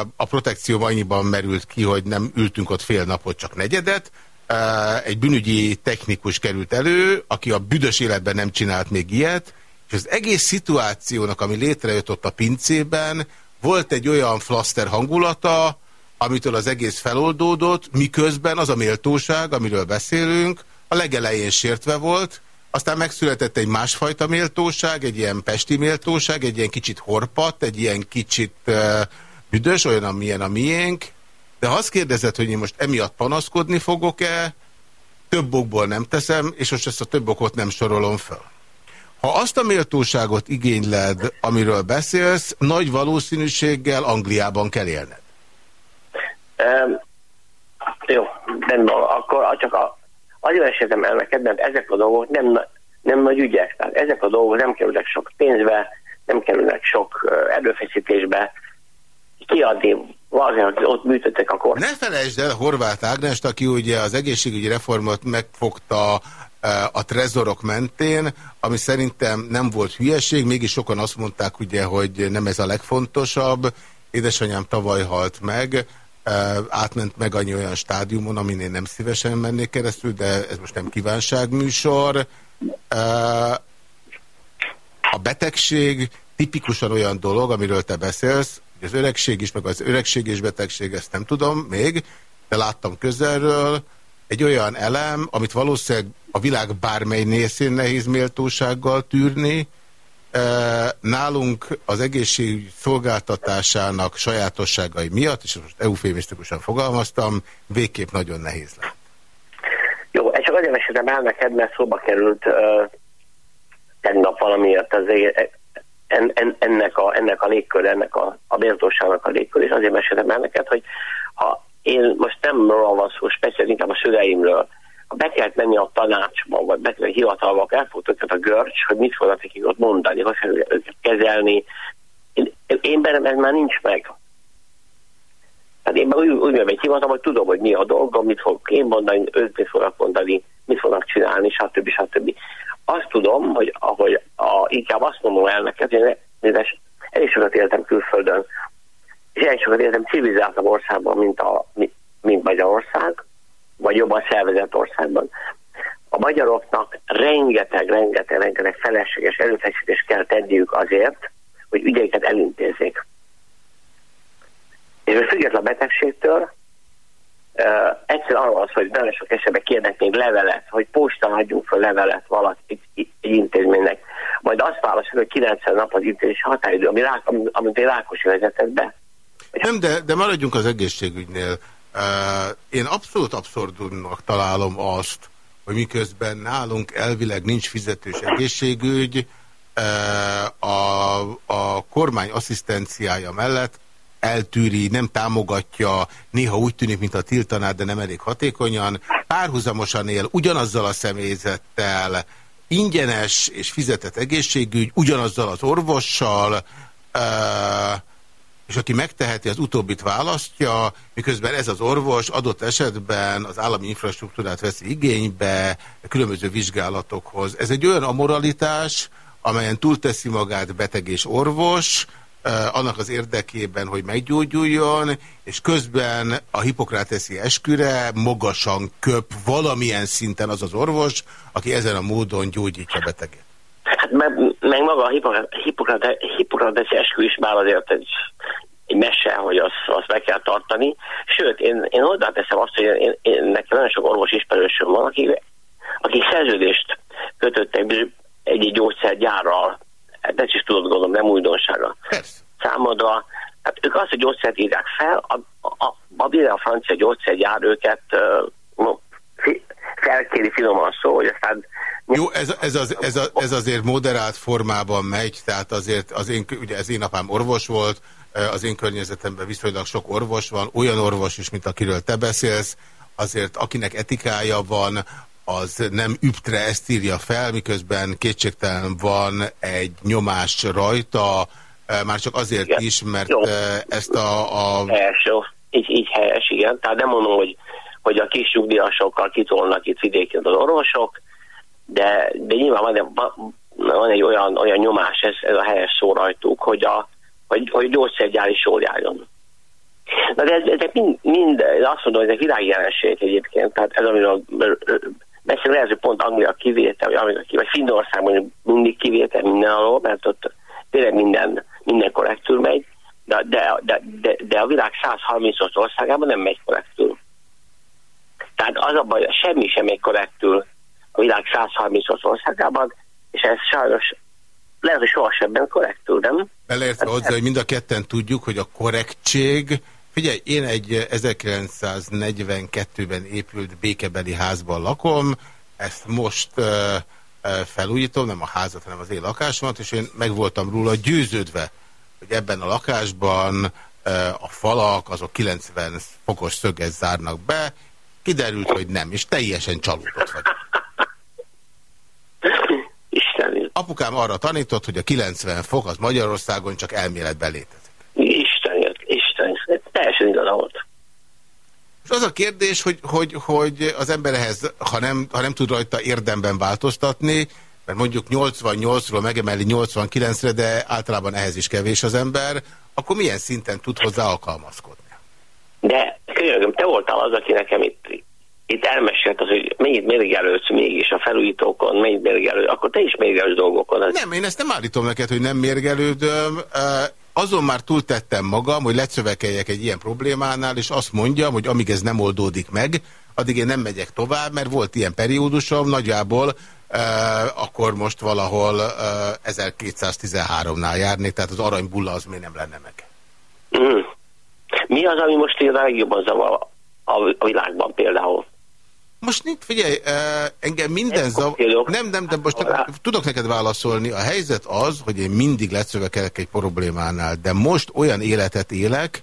a protekció annyiban merült ki, hogy nem ültünk ott fél napot, csak negyedet, egy bűnügyi technikus került elő, aki a büdös életben nem csinált még ilyet, és az egész szituációnak, ami létrejött ott a pincében, volt egy olyan flaster hangulata, amitől az egész feloldódott, miközben az a méltóság, amiről beszélünk, a legelején sértve volt, aztán megszületett egy másfajta méltóság, egy ilyen pesti méltóság, egy ilyen kicsit horpat, egy ilyen kicsit uh, büdös, olyan, amilyen a miénk, de ha azt kérdezed, hogy én most emiatt panaszkodni fogok-e, több okból nem teszem, és most ezt a több okot nem sorolom fel. Ha azt a méltóságot igényled, amiről beszélsz, nagy valószínűséggel Angliában kell élned. Um, jó, rendben, akkor csak a, azért esetem el neked, mert ezek a dolgok nem, nem nagy ügyek. Tehát ezek a dolgok nem kerülnek sok pénzbe, nem kerülnek sok erőfeszítésbe. Kiadni azért ott műtöttek akkor. Ne felejtsd el Horváth Ágnest, aki ugye az egészségügyi reformot megfogta e, a trezorok mentén, ami szerintem nem volt hülyeség, mégis sokan azt mondták ugye, hogy nem ez a legfontosabb. Édesanyám tavaly halt meg, e, átment meg annyi olyan stádiumon, amin én nem szívesen mennék keresztül, de ez most nem kívánságműsor. E, a betegség tipikusan olyan dolog, amiről te beszélsz, az öregség is, meg az öregség és betegség, ezt nem tudom még, de láttam közelről, egy olyan elem, amit valószínűleg a világ bármely nézén nehéz méltósággal tűrni, Nálunk az egészség szolgáltatásának sajátosságai miatt, és most eufémisztikusan fogalmaztam, végképp nagyon nehéz lett. Jó, ez csak azért meséltem el neked, mert szóba került uh, tegnap valamiért az en, en, ennek, a, ennek a légkör, ennek a, a méltóságnak a légkör, és azért mesélem el neked, hogy ha én most nem róla van szó, speciál, inkább a szüleimről, ha be kellett menni a tanácsba, vagy be kellett hivatalba, elfogott a görcs, hogy mit fognak nekik ott mondani, hogy kell őket kezelni. Én, én bennem ez már nincs meg. Tehát én úgy, úgy megyek egy hivatal, hogy tudom, hogy mi a dolgom, mit fogok én mondani, ők mit fognak mondani, mit fognak csinálni, stb. stb azt tudom, hogy ahogy a, inkább azt mondom el neked, hogy nézes, elég sokat éltem külföldön, és elég sokat éltem civilizáltabb országban, mint, a, mint Magyarország, vagy jobban szervezett országban. A magyaroknak rengeteg, rengeteg, rengeteg felesleges előfeszítést kell tenniük azért, hogy ügyeiket elintézzék. És a független betegségtől Uh, egyszer az, hogy nagyon sok esetben kérnek levelet, hogy postán adjunk fel levelet valaki egy, intézménynek. Majd azt válaszol, hogy 90 nap az intézés határidő, ami rák, amit egy rákos vezetett be. Nem, de, de maradjunk az egészségügynél. Én abszolút abszurdumnak találom azt, hogy miközben nálunk elvileg nincs fizetős egészségügy, a, a kormány asszisztenciája mellett eltűri, nem támogatja, néha úgy tűnik, mint a tiltaná, de nem elég hatékonyan, párhuzamosan él ugyanazzal a személyzettel, ingyenes és fizetett egészségügy, ugyanazzal az orvossal, és aki megteheti, az utóbbit választja, miközben ez az orvos adott esetben az állami infrastruktúrát veszi igénybe különböző vizsgálatokhoz. Ez egy olyan amoralitás, amelyen túlteszi magát beteg és orvos, annak az érdekében, hogy meggyógyuljon, és közben a hipokráteszi esküre magasan köp valamilyen szinten az az orvos, aki ezen a módon gyógyítja betegét. Hát meg, meg maga a hipokrateszi eskü is már azért egy, egy mese, hogy azt, azt meg kell tartani. Sőt, én, én hozzáteszem azt, hogy én, én, nekem nagyon sok orvos ismerősöm van, akik, akik szerződést kötöttek egy-egy gyógyszergyárral, hát ezt is tudod gondolom, nem újdonsága. Számodra, hát ők azt a gyógyszert írják fel, a, a, a, a, francia gyógyszergyár őket uh, felkéri finoman szó, hogy aztán... Jó, ez, ez, az, ez, a, ez azért moderált formában megy, tehát azért az én, ugye ez én apám orvos volt, az én környezetemben viszonylag sok orvos van, olyan orvos is, mint akiről te beszélsz, azért akinek etikája van, az nem üptre ezt írja fel, miközben kétségtelen van egy nyomás rajta, eh, már csak azért igen. is, mert jó. Eh, ezt a... a... Helyes, jó. Így, így helyes, igen. Tehát nem mondom, hogy, hogy a kis nyugdíjasokkal kitolnak itt vidéken az orvosok, de, de nyilván van, egy, van egy olyan, olyan nyomás, ez, ez a helyes szó rajtuk, hogy a hogy, hogy gyógyszergyár is jól járjon. Na de ez, ezek mind, mind, azt mondom, hogy ezek világjelenség egyébként, tehát ez, amiről Beszélünk lehet, hogy pont Anglia kivétel, vagy, Anglia kivétel, vagy Finnországban mindig kivétel mindenhol, mert ott tényleg minden, minden korrektül megy, de, de, de, de, de a világ 138 országában nem megy korrektül. Tehát az a baj, semmi sem megy korrektül a világ 138 országában, és ez sajnos lehet, hogy sohasem korrektül, nem? Beleértve hát, hozzá, hogy mind a ketten tudjuk, hogy a korrektség Figyelj, én egy 1942-ben épült békebeli házban lakom, ezt most uh, felújítom, nem a házat, hanem az én lakásomat, és én meg voltam róla győződve, hogy ebben a lakásban a falak azok 90 fokos szöget zárnak be, kiderült, hogy nem, és teljesen csalódott vagyok. Isten. Apukám arra tanított, hogy a 90 fok az Magyarországon csak elméletben létezik teljesen igaza volt. És az a kérdés, hogy, hogy, hogy az ember ehhez, ha nem, ha nem tud rajta érdemben változtatni, mert mondjuk 88-ról megemeli 89-re, de általában ehhez is kevés az ember, akkor milyen szinten tud hozzá alkalmazkodni? De könyörgöm, te voltál az, aki nekem itt, itt elmesélt az, hogy mennyit mérgelődsz mégis a felújítókon, mennyit mérgelődsz, akkor te is mérgelődsz dolgokon. Az... Nem, én ezt nem állítom neked, hogy nem mérgelődöm azon már túltettem magam, hogy lecövekeljek egy ilyen problémánál, és azt mondjam, hogy amíg ez nem oldódik meg, addig én nem megyek tovább, mert volt ilyen periódusom, nagyjából uh, akkor most valahol eh, 1213-nál járnék, tehát az aranybulla az még nem lenne meg. Mm. Mi az, ami most a legjobban zavar a világban például? Most nincs, figyelj, engem minden zav... Nem, nem, de most tudok neked válaszolni. A helyzet az, hogy én mindig lecövekelek egy problémánál, de most olyan életet élek,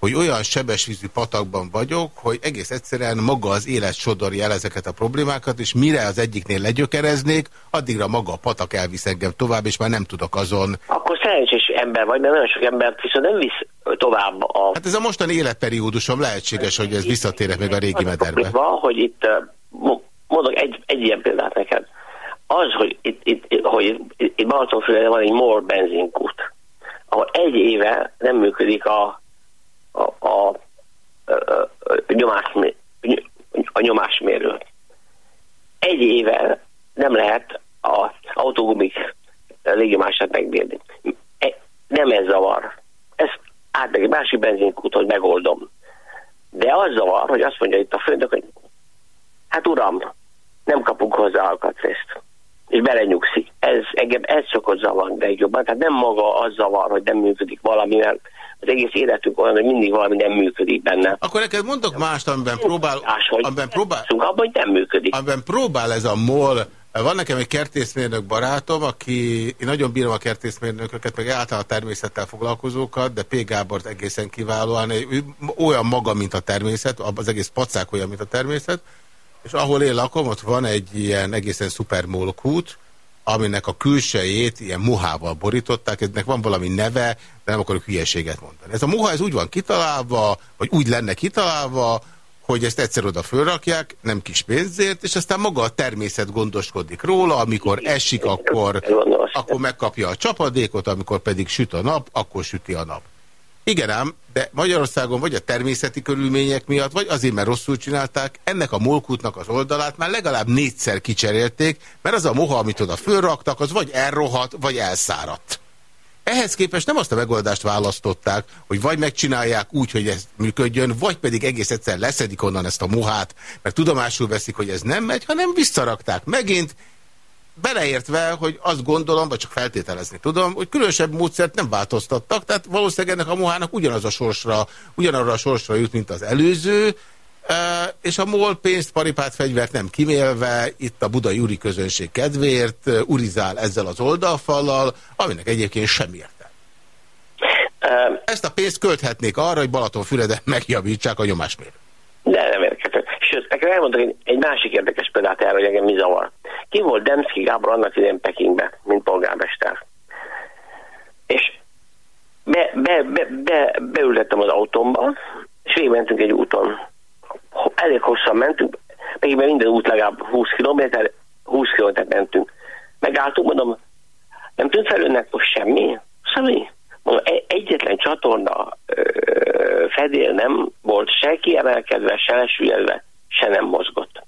hogy olyan sebesvízű patakban vagyok, hogy egész egyszerűen maga az élet sodorja el ezeket a problémákat, és mire az egyiknél legyökereznék, addigra maga a patak elvisz engem tovább, és már nem tudok azon... Akkor szerencsés ember vagy, mert nagyon sok embert viszont nem visz tovább a... Hát ez a mostani életperiódusom lehetséges, hogy ez visszatérek még a régi mederbe. Van, hogy itt, mondok egy, egy ilyen példát neked. Az, hogy itt, itt, hogy itt, Balatonfüleden van egy MOR benzinkút, ahol egy éve nem működik a, a, a, a, nyomásmérő, a nyomásmérő. Egy éve nem lehet az autógumik légjomását megbírni. E, nem ez zavar. Ez átmegy egy másik benzinkút, hogy megoldom. De az zavar, hogy azt mondja itt a főnök, hogy hát uram, nem kapunk hozzá alkatrészt. És belenyugszik. ez, engem ez szokott zavarni legjobban, tehát nem maga az zavar, hogy nem működik valami, mert az egész életünk olyan, hogy mindig valami nem működik benne. Akkor neked mondok mást, amiben próbál... Amiben próbál, abban, hogy nem működik. Amiben próbál ez a MOL van nekem egy kertészmérnök barátom, aki, én nagyon bírom a kertészmérnököket, meg általában a természettel foglalkozókat, de P. Gábort egészen kiválóan, ő olyan maga, mint a természet, az egész pacák olyan, mint a természet, és ahol én lakom, ott van egy ilyen egészen szuper molkút, aminek a külsejét ilyen muhával borították, ennek van valami neve, de nem akarok hülyeséget mondani. Ez a muha ez úgy van kitalálva, vagy úgy lenne kitalálva, hogy ezt egyszer oda fölrakják, nem kis pénzért, és aztán maga a természet gondoskodik róla, amikor esik, akkor, akkor megkapja a csapadékot, amikor pedig süt a nap, akkor süti a nap. Igen ám, de Magyarországon vagy a természeti körülmények miatt, vagy azért, mert rosszul csinálták, ennek a molkútnak az oldalát már legalább négyszer kicserélték, mert az a moha, amit oda fölraktak, az vagy elrohadt, vagy elszáradt. Ehhez képest nem azt a megoldást választották, hogy vagy megcsinálják úgy, hogy ez működjön, vagy pedig egész egyszer leszedik onnan ezt a muhát, mert tudomásul veszik, hogy ez nem megy, hanem visszarakták megint, beleértve, hogy azt gondolom, vagy csak feltételezni tudom, hogy különösebb módszert nem változtattak, tehát valószínűleg ennek a muhának ugyanaz a sorsra, ugyanarra a sorsra jut, mint az előző, és a MOL pénzt, paripát, fegyvert nem kimélve, itt a budai úri közönség kedvéért urizál ezzel az oldalfallal, aminek egyébként semmi értelme. Ezt a pénzt költhetnék arra, hogy Balatonfüreden megjavítsák a nyomásmérőt. De nem érkezett. Nekem elmondok egy másik érdekes példát erre, hogy engem mi zavar. Ki volt Demszki Gábor annak idén Pekingbe, mint polgármester? És be, be, be, be, beültettem az autómba, és végigmentünk egy úton elég hosszan mentünk, meg minden út legalább 20 km, 20 km mentünk. Megálltunk, mondom, nem tűnt fel önnek most semmi? Semmi. Mondom, e- egyetlen csatorna ö, fedél nem volt se kiemelkedve, se lesüllyedve, se nem mozgott.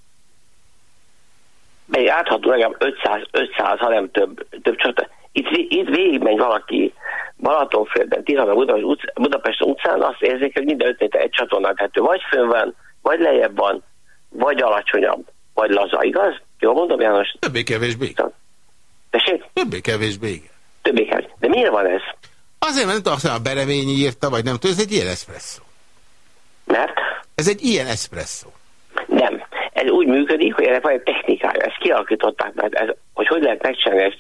Mely átható legalább 500, 500 hanem több, több csatorna. Itt, itt végigmegy valaki Balatonföldben, Tirana, Budapest, Budapest utcán, azt érzik, hogy minden egy csatornát tehető. Vagy fönn van, vagy lejjebb van, vagy alacsonyabb, vagy laza, igaz? Jól mondom, János? Többé-kevésbé. Tessék? Többé-kevésbé, igen. Többé-kevésbé. De miért van ez? Azért, mert nem tudom, a Bereményi írta, vagy nem tudom, ez egy ilyen eszpresszó. Mert? Ez egy ilyen eszpresszó. Ez úgy működik, hogy ennek van egy technikája. Ezt kialakították, mert ez, hogy hogy lehet megcsinálni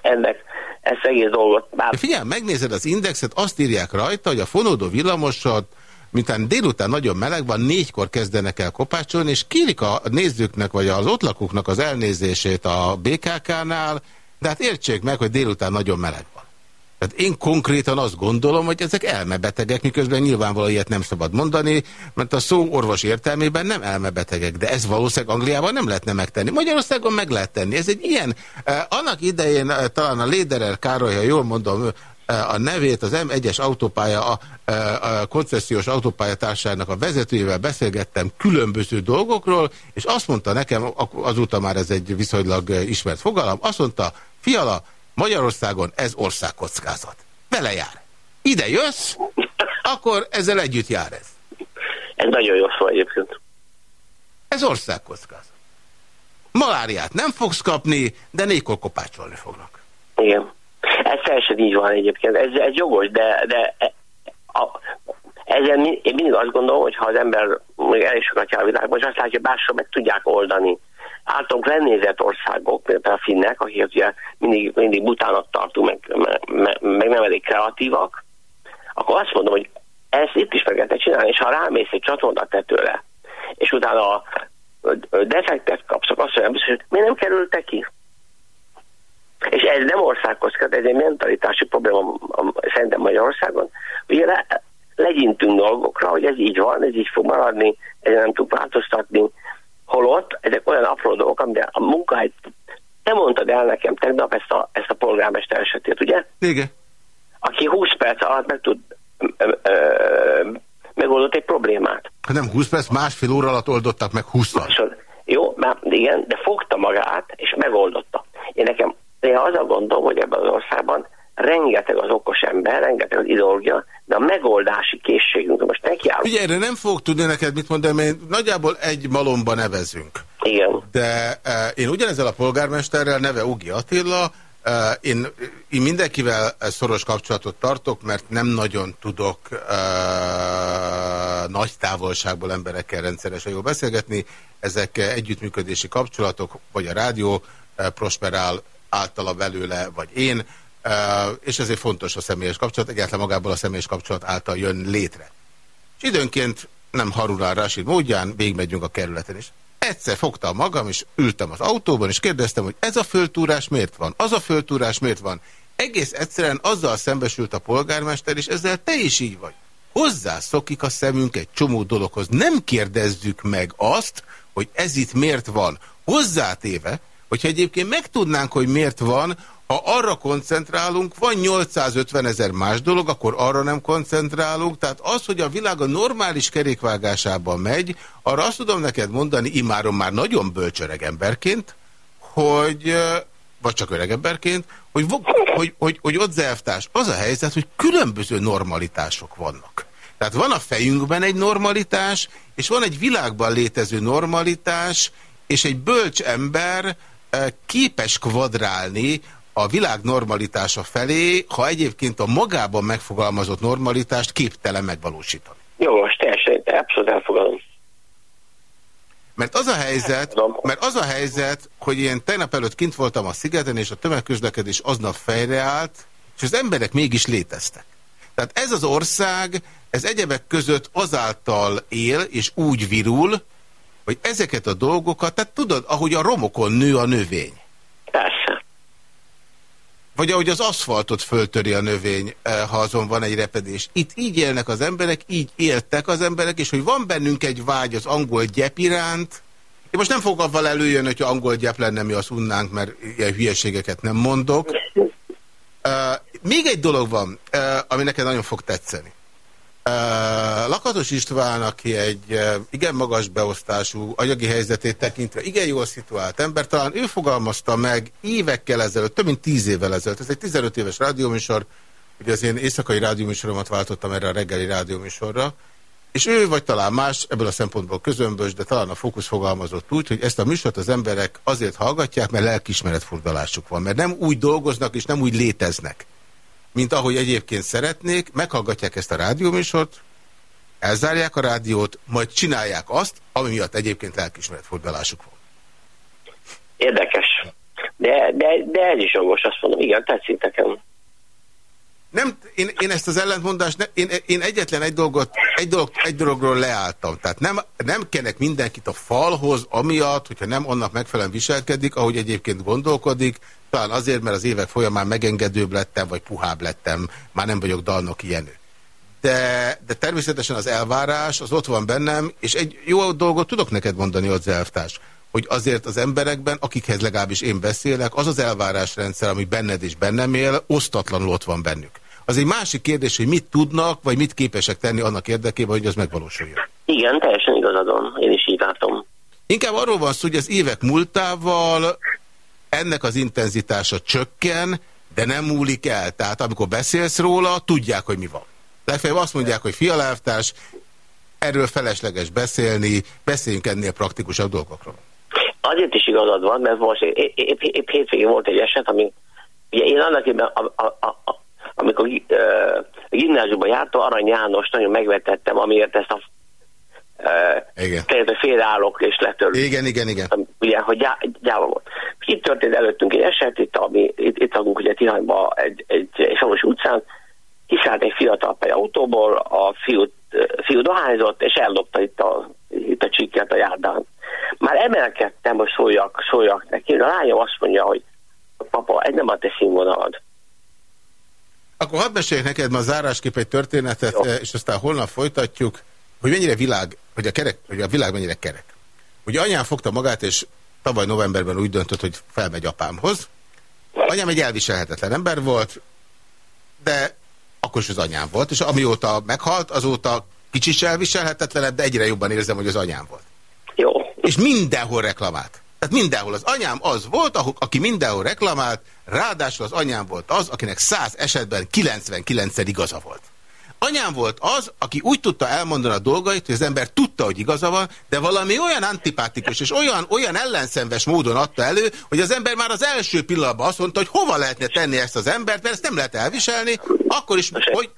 ennek ezt egész dolgot. Bár... Figyelj, megnézed az indexet, azt írják rajta, hogy a fonódó villamosat mintán délután nagyon meleg van, négykor kezdenek el kopácsolni, és kérik a nézőknek, vagy az ott lakóknak az elnézését a BKK-nál, de hát értsék meg, hogy délután nagyon meleg. Tehát én konkrétan azt gondolom, hogy ezek elmebetegek, miközben nyilvánvalóan ilyet nem szabad mondani, mert a szó orvos értelmében nem elmebetegek, de ez valószínűleg Angliában nem lehetne megtenni. Magyarországon meg lehet tenni. Ez egy ilyen, eh, annak idején eh, talán a Léderer Károly, ha jól mondom, a nevét az M1-es autópálya, a, a koncesziós autópályatársának a vezetőjével beszélgettem különböző dolgokról, és azt mondta nekem, azóta már ez egy viszonylag ismert fogalom, azt mondta, fiala, Magyarországon ez országkockázat. Vele jár. Ide jössz, akkor ezzel együtt jár ez. Ez nagyon jó szó egyébként. Ez országkockázat. Maláriát nem fogsz kapni, de négykor kopácsolni fognak. Igen. Ez teljesen így van egyébként, ez, ez jogos, de, de a, ezen én mindig azt gondolom, hogy ha az ember még elég sokat jár a világban, és azt látja, hogy meg tudják oldani. Általunk lenézett országok, például a finnek, akik ugye mindig, mindig butának tartunk, meg, meg, meg nem elég kreatívak, akkor azt mondom, hogy ezt itt is meg lehet csinálni, és ha rámész egy csatornatetőre, és utána defektet kapsz, azt mondja, hogy miért nem kerültek ki? És ez nem országkockázat, ez egy mentalitási probléma szerintem Magyarországon. Ugye le, legyintünk dolgokra, hogy ez így van, ez így fog maradni, ezzel nem tudunk változtatni. Apró dolgok, amire a munkahely... Te mondtad el nekem tegnap ezt a, ezt a polgármester esetét, ugye? Igen. Aki 20 perc alatt meg tud ö, ö, megoldott egy problémát. Nem 20 perc, másfél óra alatt oldottak meg 20 Jó, már igen, de fogta magát, és megoldotta. Én nekem én az a gondom, hogy ebben az országban rengeteg az okos ember, rengeteg az ideológia, de a megoldási készségünk, most nekiállunk. Ugye erre nem fog tudni neked mit mondani, mert nagyjából egy malomban nevezünk. De uh, én ugyanezzel a polgármesterrel, neve Ugi Attila, uh, én, én mindenkivel szoros kapcsolatot tartok, mert nem nagyon tudok uh, nagy távolságból emberekkel rendszeresen jól beszélgetni. Ezek együttműködési kapcsolatok, vagy a rádió prosperál általa belőle, vagy én, uh, és ezért fontos a személyes kapcsolat, egyáltalán magából a személyes kapcsolat által jön létre. És időnként nem Harunál Rashid módján végigmegyünk a kerületen is. Egyszer fogtam magam, és ültem az autóban, és kérdeztem, hogy ez a föltúrás miért van? Az a föltúrás miért van? Egész egyszerűen azzal szembesült a polgármester, és ezzel te is így vagy. Hozzászokik a szemünk egy csomó dologhoz. Nem kérdezzük meg azt, hogy ez itt miért van. Hozzátéve, hogyha egyébként megtudnánk, hogy miért van, ha arra koncentrálunk, van 850 ezer más dolog, akkor arra nem koncentrálunk. Tehát az, hogy a világ a normális kerékvágásában megy, arra azt tudom neked mondani, imárom már nagyon bölcsöreg emberként, hogy, vagy csak öreg emberként, hogy, hogy, hogy, hogy ott zelftás. Az a helyzet, hogy különböző normalitások vannak. Tehát van a fejünkben egy normalitás, és van egy világban létező normalitás, és egy bölcs ember képes kvadrálni a világ normalitása felé, ha egyébként a magában megfogalmazott normalitást képtelen megvalósítani. Jó, most teljesen, abszolút elfogadom. Mert az a helyzet, mert az a helyzet, hogy én tegnap előtt kint voltam a szigeten, és a tömegközlekedés aznap fejreállt, és az emberek mégis léteztek. Tehát ez az ország, ez egyebek között azáltal él, és úgy virul, hogy ezeket a dolgokat, tehát tudod, ahogy a romokon nő a növény. Persze. Vagy ahogy az aszfaltot föltöri a növény, eh, ha azon van egy repedés. Itt így élnek az emberek, így éltek az emberek, és hogy van bennünk egy vágy az angol gyep iránt, én most nem fogok avval előjönni, hogyha angol gyep lenne, mi azt unnánk, mert ilyen hülyeségeket nem mondok. Uh, még egy dolog van, uh, ami neked nagyon fog tetszeni. Lakatos István, aki egy igen magas beosztású, anyagi helyzetét tekintve igen jól szituált ember, talán ő fogalmazta meg évekkel ezelőtt, több mint tíz évvel ezelőtt, ez egy 15 éves rádióműsor, ugye az én éjszakai rádióműsoromat váltottam erre a reggeli rádióműsorra, és ő vagy talán más, ebből a szempontból közömbös, de talán a fókusz fogalmazott úgy, hogy ezt a műsort az emberek azért hallgatják, mert lelkismeretfurdalásuk van, mert nem úgy dolgoznak és nem úgy léteznek mint ahogy egyébként szeretnék, meghallgatják ezt a rádióműsort, elzárják a rádiót, majd csinálják azt, ami miatt egyébként lelkismeretfordulásuk van. Érdekes. De, de, de ez is jogos, azt mondom. Igen, tetszik nekem. Nem, én, én ezt az ellentmondást, ne, én, én egyetlen egy dolgot, egy, dolog, egy dologról leálltam. Tehát nem, nem kenek mindenkit a falhoz, amiatt, hogyha nem annak megfelelően viselkedik, ahogy egyébként gondolkodik, talán azért, mert az évek folyamán megengedőbb lettem, vagy puhább lettem, már nem vagyok dalnok ilyenő. De, de természetesen az elvárás az ott van bennem, és egy jó dolgot tudok neked mondani, az elvtárs, hogy azért az emberekben, akikhez legalábbis én beszélek, az az elvárásrendszer, ami benned és bennem él, osztatlanul ott van bennük. Az egy másik kérdés, hogy mit tudnak, vagy mit képesek tenni annak érdekében, hogy az megvalósuljon. Igen, teljesen igazadon. Én is így látom. Inkább arról van szó, hogy az évek múltával ennek az intenzitása csökken, de nem múlik el. Tehát amikor beszélsz róla, tudják, hogy mi van. Legfeljebb azt mondják, hogy fialelvtárs, erről felesleges beszélni, beszéljünk ennél praktikusabb dolgokról. Azért is igazad van, mert most épp, épp, épp hétvégén volt egy eset, ami ugye én annak a, a, a, amikor uh, gimnáziumban jártam, Arany János nagyon megvetettem, amiért ezt a igen. Tehát félreállok és letörlök. Igen, igen, igen. Ugye, hogy gyá, gyáva volt. Itt történt előttünk egy eset, itt, ami, itt, itt adunk ugye Tihanyba egy, egy, egy Soros utcán, kiszállt egy fiatal pej autóból, a fiú, fiú dohányzott, és ellopta itt a, itt a csikket a járdán. Már emelkedtem, hogy szóljak, szóljak neki. A lányom azt mondja, hogy papa, egy nem a te színvonalad. Akkor hadd meséljek neked ma zárásképp egy történetet, Jó. és aztán holnap folytatjuk hogy mennyire világ, hogy a, kerek, hogy a világ mennyire kerek. Ugye anyám fogta magát, és tavaly novemberben úgy döntött, hogy felmegy apámhoz. Anyám egy elviselhetetlen ember volt, de akkor is az anyám volt, és amióta meghalt, azóta kicsit elviselhetetlenebb, de egyre jobban érzem, hogy az anyám volt. Jó. És mindenhol reklamált. Tehát mindenhol az anyám az volt, aki mindenhol reklamált, ráadásul az anyám volt az, akinek száz esetben 99 igaza volt. anyám volt az, aki úgy tudta elmondani a dolgait, hogy az ember tudta, hogy igaza van, de valami olyan antipátikus és olyan, olyan ellenszenves módon adta elő, hogy az ember már az első pillanatban azt mondta, hogy hova lehetne tenni ezt az embert, mert ezt nem lehet elviselni, akkor is, hogy,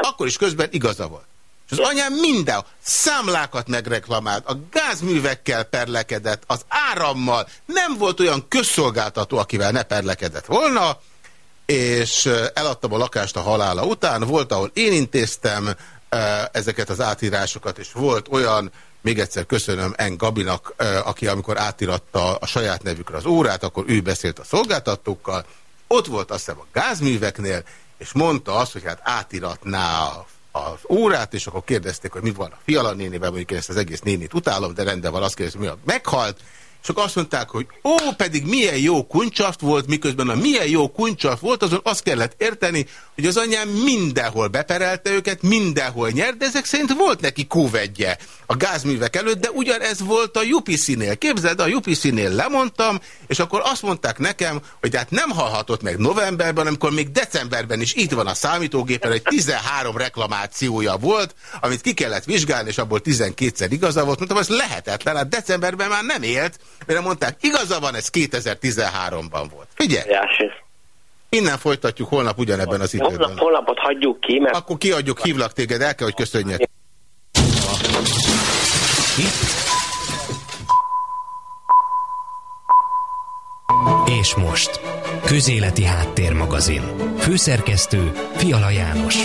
akkor is közben igaza volt. És az anyám minden számlákat megreklamált, a gázművekkel perlekedett, az árammal, nem volt olyan közszolgáltató, akivel ne perlekedett volna, és eladtam a lakást a halála után, volt, ahol én intéztem ezeket az átírásokat, és volt olyan, még egyszer köszönöm En Gabinak, aki amikor átiratta a saját nevükre az órát, akkor ő beszélt a szolgáltatókkal, ott volt azt hiszem a gázműveknél, és mondta azt, hogy hát átiratná az órát, és akkor kérdezték, hogy mi van a fiala nénivel, mondjuk én ezt az egész nénit utálom, de rendben van, azt kérdezik, mi a meghalt, és akkor azt mondták, hogy ó, pedig milyen jó kuncsaft volt, miközben a milyen jó kuncsaft volt, azon azt kellett érteni, hogy az anyám mindenhol beperelte őket, mindenhol nyert, de ezek szerint volt neki kóvedje a gázművek előtt, de ugyanez volt a UPC-nél. Képzeld, a UPC-nél lemondtam, és akkor azt mondták nekem, hogy hát nem hallhatott meg novemberben, amikor még decemberben is itt van a számítógépen, hogy 13 reklamációja volt, amit ki kellett vizsgálni, és abból 12-szer igaza volt. Mondtam, ez lehetetlen, hát decemberben már nem élt, mert mondták, igaza van, ez 2013-ban volt. Figyelj! Innen folytatjuk holnap ugyanebben az időben. Holnap, holnapot hagyjuk ki, mert... Akkor kiadjuk, hívlak téged, el kell, hogy köszönjek. És most, Közéleti Háttérmagazin. Főszerkesztő Fiala János.